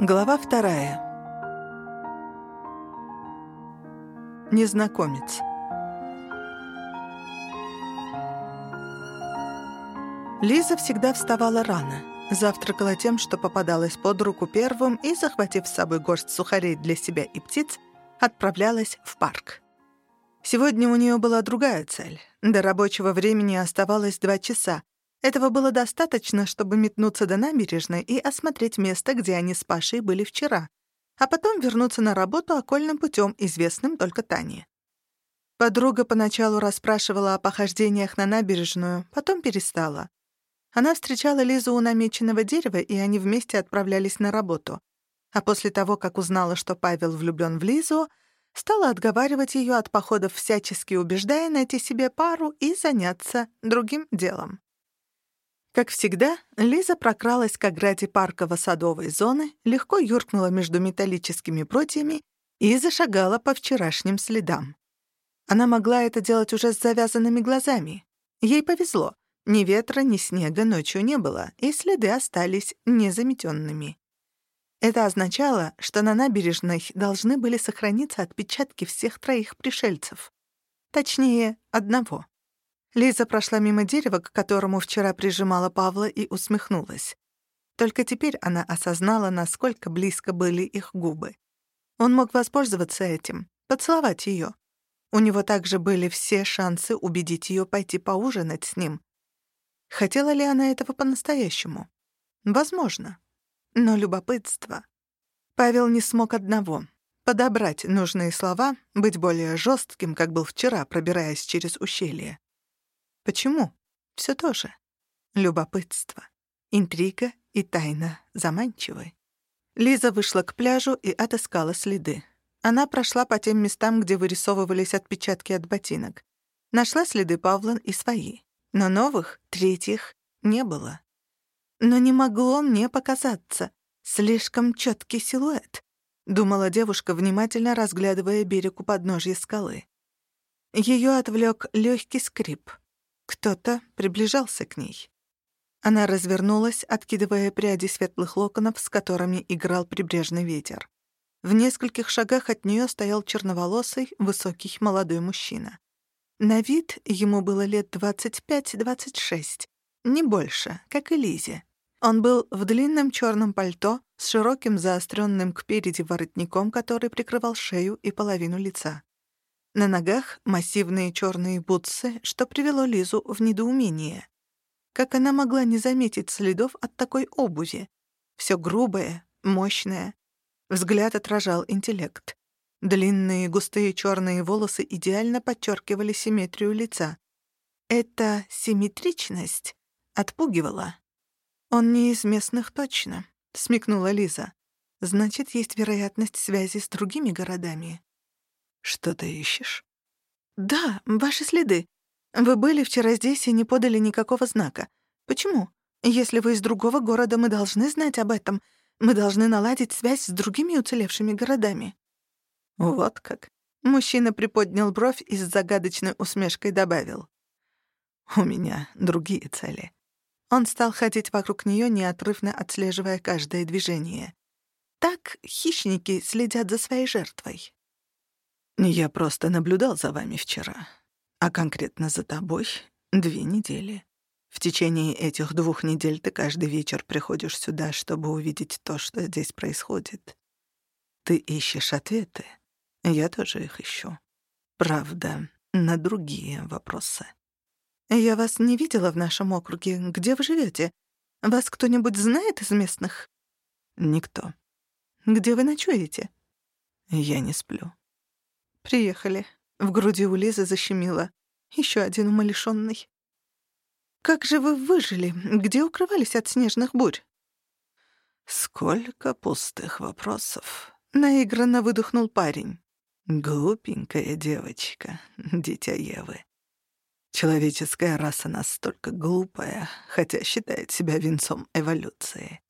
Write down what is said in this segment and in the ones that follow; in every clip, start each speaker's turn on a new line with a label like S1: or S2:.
S1: Глава вторая. Незнакомец. Лиза всегда вставала рано. Завтракала тем, что попадалось под руку первым, и, захватив с собой горсть сухарей для себя и птиц, отправлялась в парк. Сегодня у нее была другая цель. До рабочего времени оставалось два часа, этого было достаточно, чтобы метнуться до набережной и осмотреть место, где они с Пашей были вчера, а потом вернуться на работу окольным путем, известным только Тане. Подруга поначалу расспрашивала о похождениях на набережную, потом перестала. Она встречала Лизу у намеченного дерева, и они вместе отправлялись на работу. А после того, как узнала, что Павел влюблён в Лизу, стала отговаривать её от походов, всячески убеждая найти себе пару и заняться другим делом. Как всегда, Лиза прокралась к ограде парково-садовой зоны, легко юркнула между металлическими прутьями и зашагала по вчерашним следам. Она могла это делать уже с завязанными глазами. Ей повезло. Ни ветра, ни снега ночью не было, и следы остались незаметенными. Это означало, что на набережной должны были сохраниться отпечатки всех троих пришельцев. Точнее, одного. Лиза прошла мимо дерева, к которому вчера прижимала Павла, и усмехнулась. Только теперь она осознала, насколько близко были их губы. Он мог воспользоваться этим, поцеловать ее. У него также были все шансы убедить ее пойти поужинать с ним. Хотела ли она этого по-настоящему? Возможно. Но любопытство. Павел не смог одного — подобрать нужные слова, быть более жестким, как был вчера, пробираясь через ущелье. Почему? Все то же. Любопытство, интрига и тайна заманчивы. Лиза вышла к пляжу и отыскала следы. Она прошла по тем местам, где вырисовывались отпечатки от ботинок. Нашла следы Павла и свои. Но новых, третьих, не было. Но не могло мне показаться. Слишком четкий силуэт, думала девушка, внимательно разглядывая берег у подножья скалы. Ее отвлек легкий скрип — кто-то приближался к ней. Она развернулась, откидывая пряди светлых локонов, с которыми играл прибрежный ветер. В нескольких шагах от нее стоял черноволосый, высокий молодой мужчина. На вид ему было лет 25-26, не больше, как и Лизе. Он был в длинном черном пальто с широким заостренным кпереди воротником, который прикрывал шею и половину лица. На ногах массивные черные бутсы, что привело Лизу в недоумение. Как она могла не заметить следов от такой обуви? Все грубое, мощное. Взгляд отражал интеллект. Длинные густые черные волосы идеально подчеркивали симметрию лица. Эта симметричность отпугивала. «Он не из местных точно», — смекнула Лиза. «Значит, есть вероятность связи с другими городами».
S2: «Что ты ищешь?»
S1: «Да, ваши следы. Вы были вчера здесь и не подали никакого знака. Почему? Если вы из другого города, мы должны знать об этом. Мы должны наладить связь с другими уцелевшими городами».
S2: «Вот как».
S1: Мужчина приподнял бровь и с загадочной усмешкой добавил.
S2: «У меня другие цели».
S1: Он стал ходить вокруг нее, неотрывно отслеживая каждое движение. Так хищники следят за своей жертвой.
S2: Я просто наблюдал за вами вчера, а конкретно за тобой — две недели. В течение этих двух недель ты каждый вечер приходишь сюда, чтобы увидеть то, что здесь происходит. Ты ищешь ответы, я тоже их ищу. Правда, на другие вопросы.
S1: Я вас не видела в нашем округе. Где вы живете? Вас кто-нибудь знает из местных?
S2: Никто.
S1: Где вы ночуете?
S2: Я не сплю.
S1: Приехали. В груди у Лизы защемило. Еще один умалишенный. Как же вы выжили? Где укрывались от снежных бурь?
S2: Сколько пустых вопросов.
S1: Наигранно выдохнул парень.
S2: Глупенькая девочка, дитя Евы. Человеческая раса настолько глупая, хотя считает себя венцом эволюции.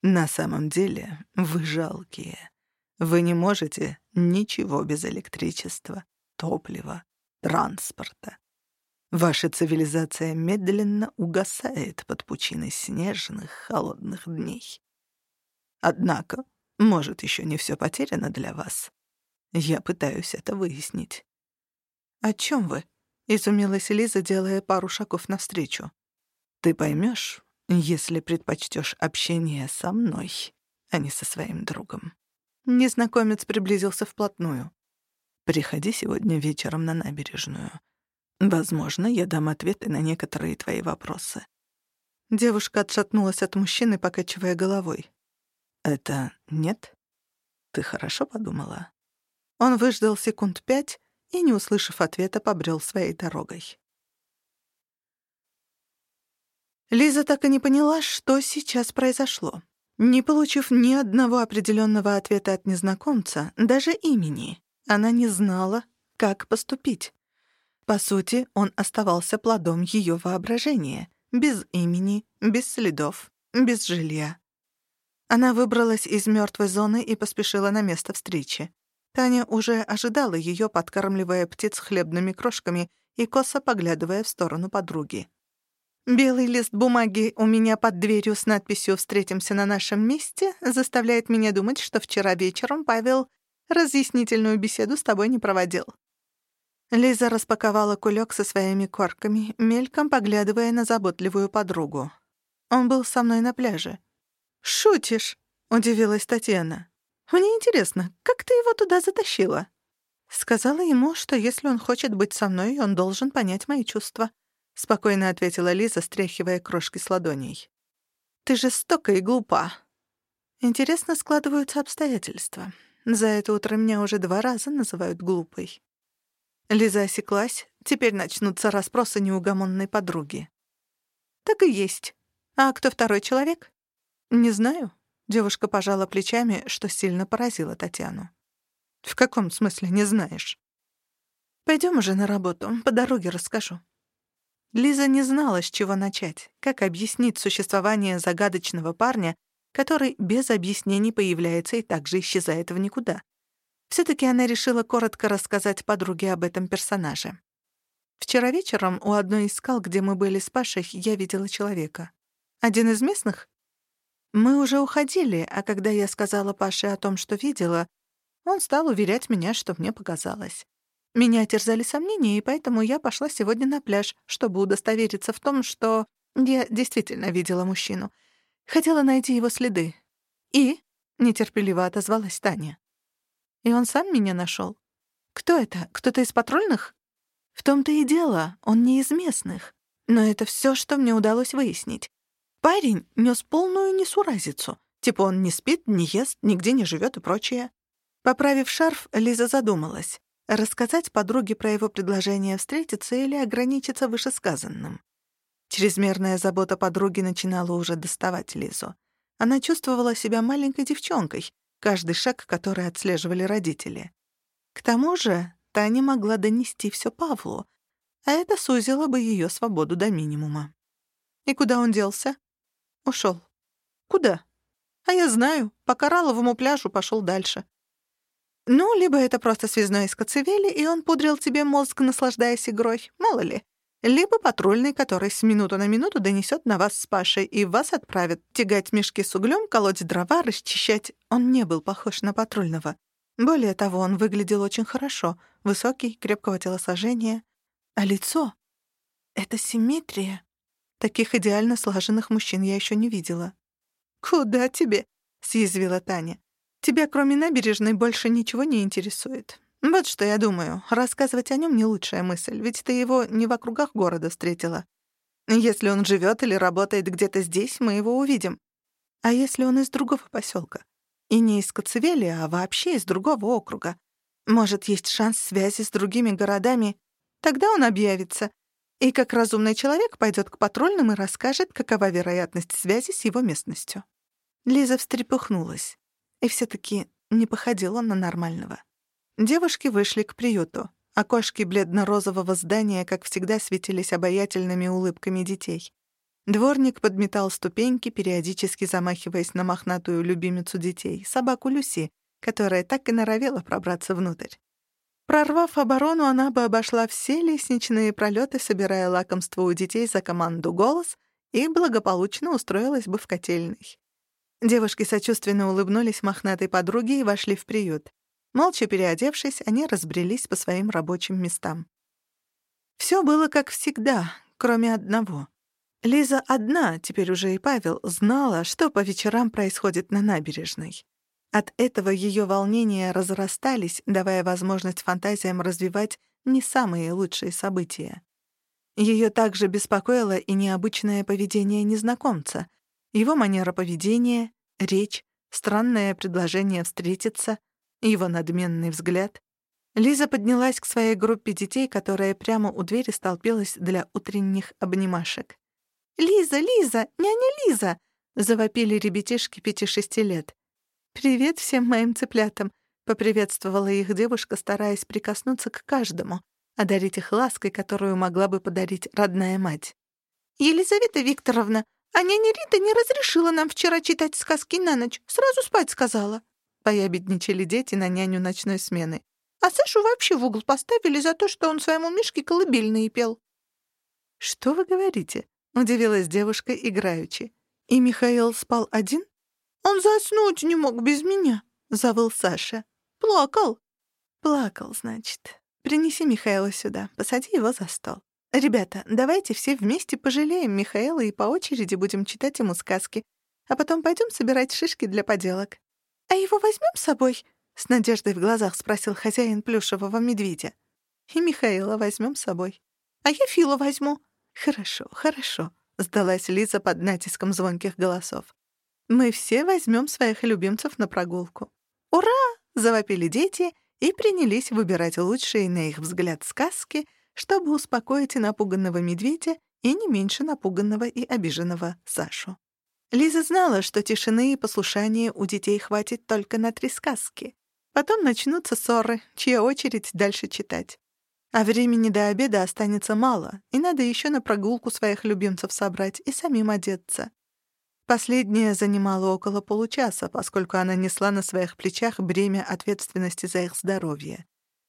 S2: На самом деле вы жалкие. Вы не можете ничего без электричества, топлива, транспорта. Ваша цивилизация медленно угасает под пучиной снежных холодных дней. Однако, может, еще не все потеряно для вас. Я пытаюсь это выяснить».
S1: «О чем вы?» — изумилась Лиза, делая пару шагов навстречу.
S2: «Ты поймешь, если предпочтешь общение со мной, а не со своим другом».
S1: Незнакомец приблизился вплотную.
S2: «Приходи сегодня вечером на набережную. Возможно, я дам ответы на некоторые твои вопросы».
S1: Девушка отшатнулась от мужчины, покачивая головой.
S2: «Это нет? Ты хорошо подумала?»
S1: Он выждал секунд пять и, не услышав ответа, побрел своей дорогой. Лиза так и не поняла, что сейчас произошло. Не получив ни одного определенного ответа от незнакомца, даже имени, она не знала, как поступить. По сути, он оставался плодом ее воображения, без имени, без следов, без жилья. Она выбралась из мертвой зоны и поспешила на место встречи. Таня уже ожидала ее, подкармливая птиц хлебными крошками и косо поглядывая в сторону подруги. Белый лист бумаги у меня под дверью с надписью «Встретимся на нашем месте» заставляет меня думать, что вчера вечером Павел разъяснительную беседу с тобой не проводил. Лиза распаковала кулек со своими корками, мельком поглядывая на заботливую подругу. Он был со мной на пляже. «Шутишь?» — удивилась Татьяна. «Мне интересно, как ты его туда затащила?» Сказала ему, что если он хочет быть со мной, он должен понять мои чувства. — спокойно ответила Лиза, стряхивая крошки с ладоней. «Ты жестока и глупа. Интересно складываются обстоятельства. За это утро меня уже два раза называют глупой». Лиза осеклась. Теперь начнутся расспросы неугомонной подруги. «Так и есть. А кто второй человек?» «Не знаю». Девушка пожала плечами, что сильно поразило Татьяну. «В каком смысле не знаешь?» «Пойдем уже на работу, по дороге расскажу». Лиза не знала, с чего начать, как объяснить существование загадочного парня, который без объяснений появляется и также исчезает в никуда. Все-таки она решила коротко рассказать подруге об этом персонаже. Вчера вечером у одной из скал, где мы были с Пашей, я видела человека. Один из местных? Мы уже уходили, а когда я сказала Паше о том, что видела, он стал уверять меня, что мне показалось. Меня терзали сомнения, и поэтому я пошла сегодня на пляж, чтобы удостовериться в том, что я действительно видела мужчину. Хотела найти его следы. И нетерпеливо отозвалась Таня. И он сам меня нашел. Кто это? Кто-то из патрульных? В том-то и дело, он не из местных. Но это все, что мне удалось выяснить. Парень нес полную несуразицу. Типа он не спит, не ест, нигде не живет и прочее. Поправив шарф, Лиза задумалась. Рассказать подруге про его предложение встретиться или ограничиться вышесказанным? Чрезмерная забота подруги начинала уже доставать Лизу. Она чувствовала себя маленькой девчонкой, каждый шаг которой отслеживали родители. К тому же Таня могла донести все Павлу, а это сузило бы ее свободу до минимума. И куда он делся? Ушел. Куда? А я знаю, по Коралловому пляжу пошел дальше. Ну, либо это просто связной из Коцевели, и он пудрил тебе мозг, наслаждаясь игрой, мало ли. Либо патрульный, который с минуту на минуту донесет на вас с Пашей и вас отправит тягать мешки с углем, колоть дрова, расчищать. Он не был похож на патрульного. Более того, он выглядел очень хорошо. Высокий, крепкого телосложения. А лицо? Это симметрия. Таких идеально слаженных мужчин я еще не видела. «Куда тебе?» — съязвила Таня. Тебя, кроме набережной, больше ничего не интересует. Вот что я думаю. Рассказывать о нем не лучшая мысль, ведь ты его не в округах города встретила. Если он живет или работает где-то здесь, мы его увидим. А если он из другого поселка? И не из Коцевели, а вообще из другого округа? Может, есть шанс связи с другими городами? Тогда он объявится. И как разумный человек пойдет к патрульным и расскажет, какова вероятность связи с его местностью. Лиза встрепухнулась и все таки не походил он на нормального. Девушки вышли к приюту. Окошки бледно-розового здания, как всегда, светились обаятельными улыбками детей. Дворник подметал ступеньки, периодически замахиваясь на мохнатую любимицу детей, собаку Люси, которая так и норовела пробраться внутрь. Прорвав оборону, она бы обошла все лестничные пролеты, собирая лакомство у детей за команду «Голос» и благополучно устроилась бы в котельной. Девушки сочувственно улыбнулись мохнатой подруге и вошли в приют. Молча переодевшись, они разбрелись по своим рабочим местам. Все было как всегда, кроме одного. Лиза одна, теперь уже и Павел, знала, что по вечерам происходит на набережной. От этого ее волнения разрастались, давая возможность фантазиям развивать не самые лучшие события. Ее также беспокоило и необычное поведение незнакомца, его манера поведения, речь, странное предложение встретиться, его надменный взгляд. Лиза поднялась к своей группе детей, которая прямо у двери столпилась для утренних обнимашек. «Лиза, Лиза, няня Лиза!» — завопили ребятишки пяти-шести лет. «Привет всем моим цыплятам!» — поприветствовала их девушка, стараясь прикоснуться к каждому, одарить их лаской, которую могла бы подарить родная мать. «Елизавета Викторовна, а няня Рита не разрешила нам вчера читать сказки на ночь, сразу спать сказала». Поябедничали дети на няню ночной смены. А Сашу вообще в угол поставили за то, что он своему Мишке колыбельные пел. «Что вы говорите?» — удивилась девушка играючи. «И Михаил спал один?» «Он заснуть не мог без меня», — завыл Саша. «Плакал». «Плакал, значит. Принеси Михаила сюда, посади его за стол. Ребята, давайте все вместе пожалеем Михаила и по очереди будем читать ему сказки, а потом пойдем собирать шишки для поделок. А его возьмем с собой?» — с надеждой в глазах спросил хозяин плюшевого медведя. «И Михаила возьмем с собой. А я Фила возьму». «Хорошо, хорошо», — сдалась Лиза под натиском звонких голосов. «Мы все возьмем своих любимцев на прогулку». «Ура!» — завопили дети и принялись выбирать лучшие, на их взгляд, сказки, чтобы успокоить напуганного медведя, и не меньше напуганного и обиженного Сашу. Лиза знала, что тишины и послушания у детей хватит только на три сказки. Потом начнутся ссоры, чья очередь дальше читать. А времени до обеда останется мало, и надо еще на прогулку своих любимцев собрать и самим одеться. Последнее занимало около получаса, поскольку она несла на своих плечах бремя ответственности за их здоровье.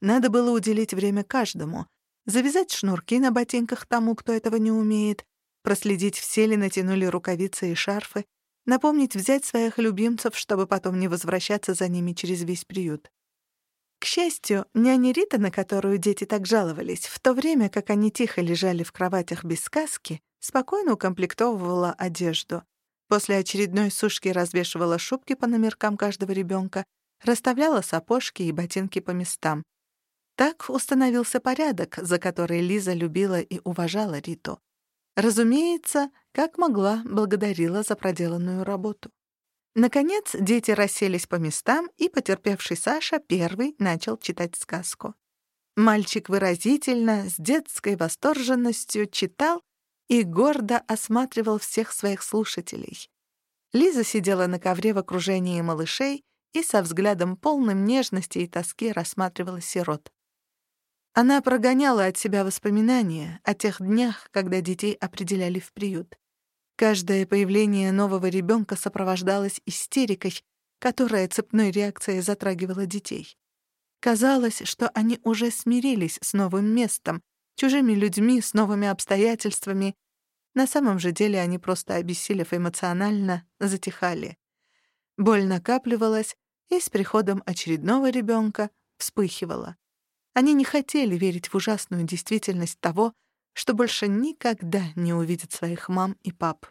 S1: Надо было уделить время каждому, завязать шнурки на ботинках тому, кто этого не умеет, проследить, все ли натянули рукавицы и шарфы, Напомнить взять своих любимцев, чтобы потом не возвращаться за ними через весь приют. К счастью, няня Рита, на которую дети так жаловались, в то время как они тихо лежали в кроватях без сказки, спокойно укомплектовывала одежду. После очередной сушки развешивала шубки по номеркам каждого ребенка, расставляла сапожки и ботинки по местам. Так установился порядок, за который Лиза любила и уважала Риту. Разумеется, как могла, благодарила за проделанную работу. Наконец, дети расселись по местам, и потерпевший Саша первый начал читать сказку. Мальчик выразительно, с детской восторженностью читал и гордо осматривал всех своих слушателей. Лиза сидела на ковре в окружении малышей и со взглядом полным нежности и тоски рассматривала сирот. Она прогоняла от себя воспоминания о тех днях, когда детей определяли в приют. Каждое появление нового ребенка сопровождалось истерикой, которая цепной реакцией затрагивала детей. Казалось, что они уже смирились с новым местом, чужими людьми, с новыми обстоятельствами. На самом же деле они просто, обессилев эмоционально, затихали. Боль накапливалась и с приходом очередного ребенка вспыхивала. Они не хотели верить в ужасную действительность того, что больше никогда не увидят своих мам и пап.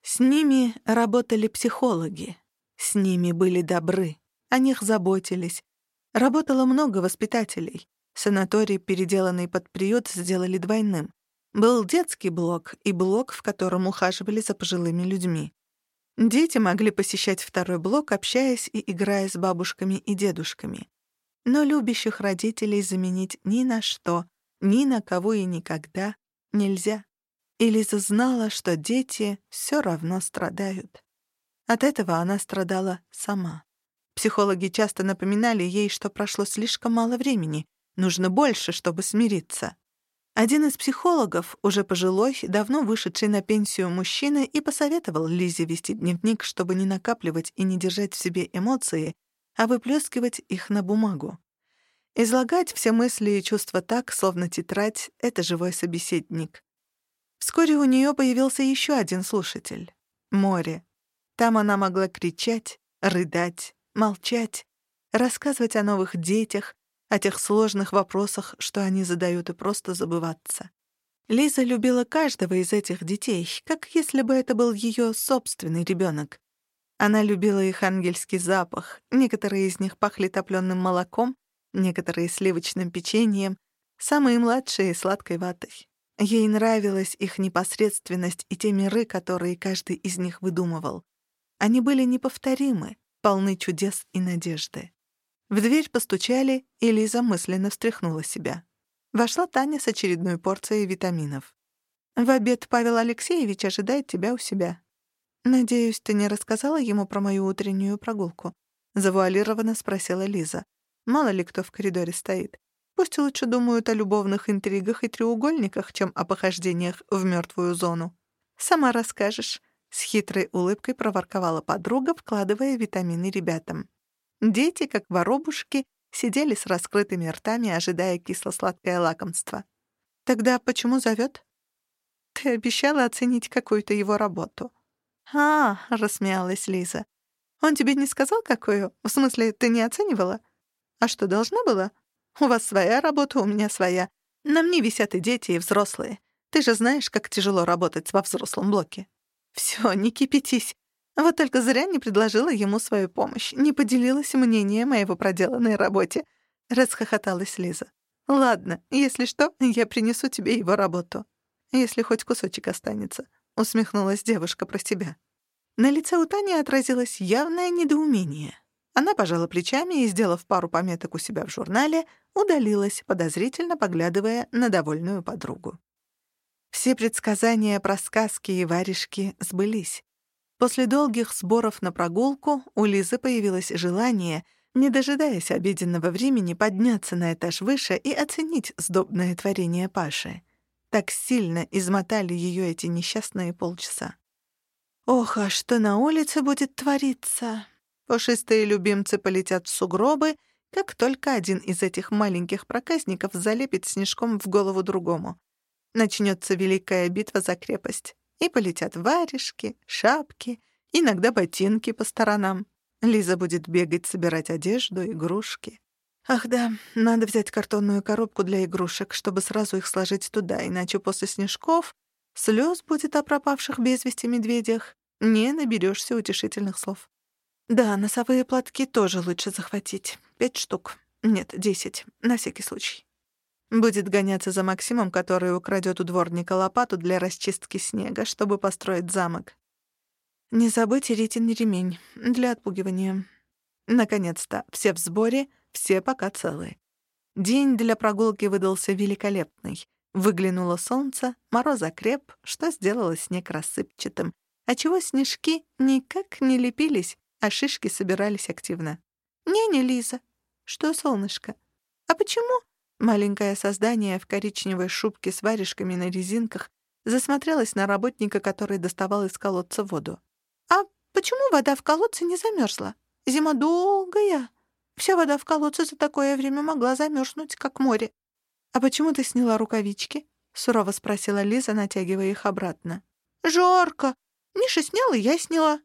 S1: С ними работали психологи. С ними были добры. О них заботились. Работало много воспитателей. Санаторий, переделанный под приют, сделали двойным. Был детский блок и блок, в котором ухаживали за пожилыми людьми. Дети могли посещать второй блок, общаясь и играя с бабушками и дедушками. Но любящих родителей заменить ни на что, ни на кого и никогда нельзя. И Лиза знала, что дети все равно страдают. От этого она страдала сама. Психологи часто напоминали ей, что прошло слишком мало времени, нужно больше, чтобы смириться. Один из психологов, уже пожилой, давно вышедший на пенсию мужчина, и посоветовал Лизе вести дневник, чтобы не накапливать и не держать в себе эмоции, а выплескивать их на бумагу. Излагать все мысли и чувства так, словно тетрадь — это живой собеседник. Вскоре у нее появился еще один слушатель — море. Там она могла кричать, рыдать, молчать, рассказывать о новых детях, о тех сложных вопросах, что они задают, и просто забываться. Лиза любила каждого из этих детей, как если бы это был ее собственный ребенок. Она любила их ангельский запах, некоторые из них пахли топленым молоком, некоторые — сливочным печеньем, самые младшие — сладкой ватой. Ей нравилась их непосредственность и те миры, которые каждый из них выдумывал. Они были неповторимы, полны чудес и надежды. В дверь постучали, и Лиза мысленно встряхнула себя. Вошла Таня с очередной порцией витаминов. «В обед Павел Алексеевич ожидает тебя у себя. Надеюсь, ты не рассказала ему про мою утреннюю прогулку?» Завуалированно спросила Лиза. «Мало ли кто в коридоре стоит. Пусть лучше думают о любовных интригах и треугольниках, чем о похождениях в мертвую зону. Сама расскажешь». С хитрой улыбкой проворковала подруга, вкладывая витамины ребятам. Дети, как воробушки, сидели с раскрытыми ртами, ожидая кисло-сладкое лакомство. «Тогда почему зовет?» «Ты обещала оценить какую-то его работу». «А, — рассмеялась Лиза. Он тебе не сказал, какую? В смысле, ты не оценивала? А что, должна была? У вас своя работа, у меня своя. На мне висят и дети, и взрослые. Ты же знаешь, как тяжело работать во взрослом блоке. Всё, не кипятись. Вот только зря не предложила ему свою помощь, не поделилась мнением о его проделанной работе. Расхохоталась Лиза. «Ладно, если что, я принесу тебе его работу. Если хоть кусочек останется», — усмехнулась девушка про себя. На лице у Тани отразилось явное недоумение. Она пожала плечами и, сделав пару пометок у себя в журнале, удалилась, подозрительно поглядывая на довольную подругу. Все предсказания про сказки и варежки сбылись. После долгих сборов на прогулку у Лизы появилось желание, не дожидаясь обеденного времени, подняться на этаж выше и оценить сдобное творение Паши. Так сильно измотали ее эти несчастные полчаса. Ох, а что на улице будет твориться? Пушистые любимцы полетят в сугробы, как только один из этих маленьких проказников залепит снежком в голову другому. Начнется великая битва за крепость. И полетят варежки, шапки, иногда ботинки по сторонам. Лиза будет бегать, собирать одежду, игрушки. Ах да, надо взять картонную коробку для игрушек, чтобы сразу их сложить туда, иначе после снежков слез будет о пропавших без вести медведях. Не наберешься утешительных слов. Да, носовые платки тоже лучше захватить. Пять штук. Нет, десять. На всякий случай. Будет гоняться за Максимом, который украдет у дворника лопату для расчистки снега, чтобы построить замок. Не забыть Ритин ремень для отпугивания. Наконец-то, все в сборе, все пока целы. День для прогулки выдался великолепный. Выглянуло солнце, мороз окреп, что сделало снег рассыпчатым, отчего снежки никак не лепились, а шишки собирались активно. «Не-не, Лиза. Что, солнышко? А почему Маленькое создание в коричневой шубке с варежками на резинках засмотрелось на работника, который доставал из колодца воду. «А почему вода в колодце не замерзла? Зима долгая. Вся вода в колодце за такое время могла замерзнуть, как море. А почему ты сняла рукавички?» — сурово спросила Лиза, натягивая их обратно. «Жарко. Миша снял, и я сняла».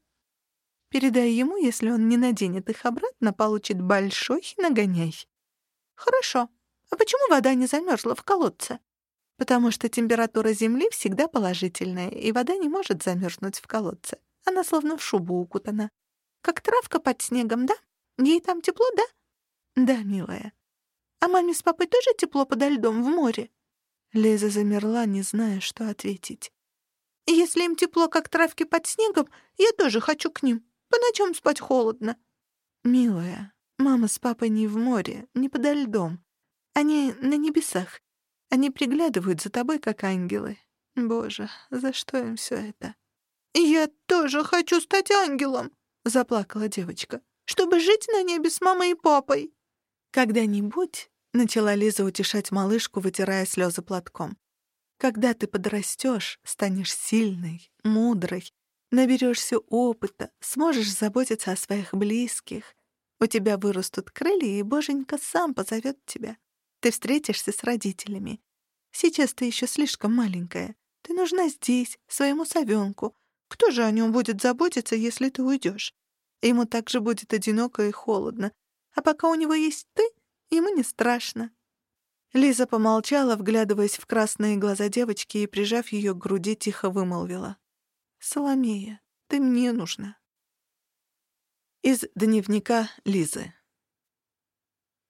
S1: «Передай ему, если он не наденет их обратно, получит большой нагоняй». «Хорошо», а почему вода не замерзла в колодце? Потому что температура Земли всегда положительная, и вода не может замерзнуть в колодце. Она словно в шубу укутана. Как травка под снегом, да? Ей там тепло, да? Да, милая. А маме с папой тоже тепло подо льдом в море? Лиза замерла, не зная, что ответить. Если им тепло, как травки под снегом, я тоже хочу к ним. По ночам спать холодно. Милая, мама с папой не в море, не подо льдом. Они на небесах. Они приглядывают за тобой, как ангелы. Боже, за что им все это? «Я тоже хочу стать ангелом!» — заплакала девочка. «Чтобы жить на небе с мамой и папой!» «Когда-нибудь...» — начала Лиза утешать малышку, вытирая слезы платком. «Когда ты подрастешь, станешь сильной, мудрой, наберешься опыта, сможешь заботиться о своих близких. У тебя вырастут крылья, и Боженька сам позовет тебя. Ты встретишься с родителями. Сейчас ты еще слишком маленькая. Ты нужна здесь, своему совенку. Кто же о нем будет заботиться, если ты уйдешь? Ему также будет одиноко и холодно. А пока у него есть ты, ему не страшно». Лиза помолчала, вглядываясь в красные глаза девочки и, прижав ее к груди, тихо вымолвила. «Соломея, ты мне нужна». Из дневника Лизы.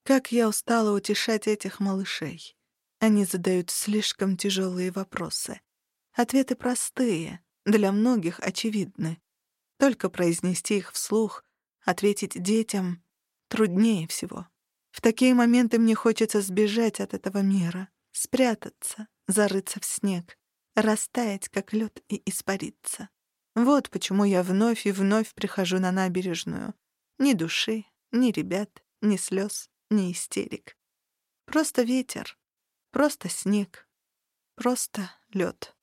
S1: Как я устала утешать этих малышей. Они задают слишком тяжелые вопросы. Ответы простые, для многих очевидны. Только произнести их вслух, ответить детям труднее всего. В такие моменты мне хочется сбежать от этого мира, спрятаться, зарыться в снег, растаять, как лед, и испариться. Вот почему я вновь и вновь прихожу на набережную. Ни души, ни ребят, ни слез, ни истерик. Просто ветер, просто снег, просто лед.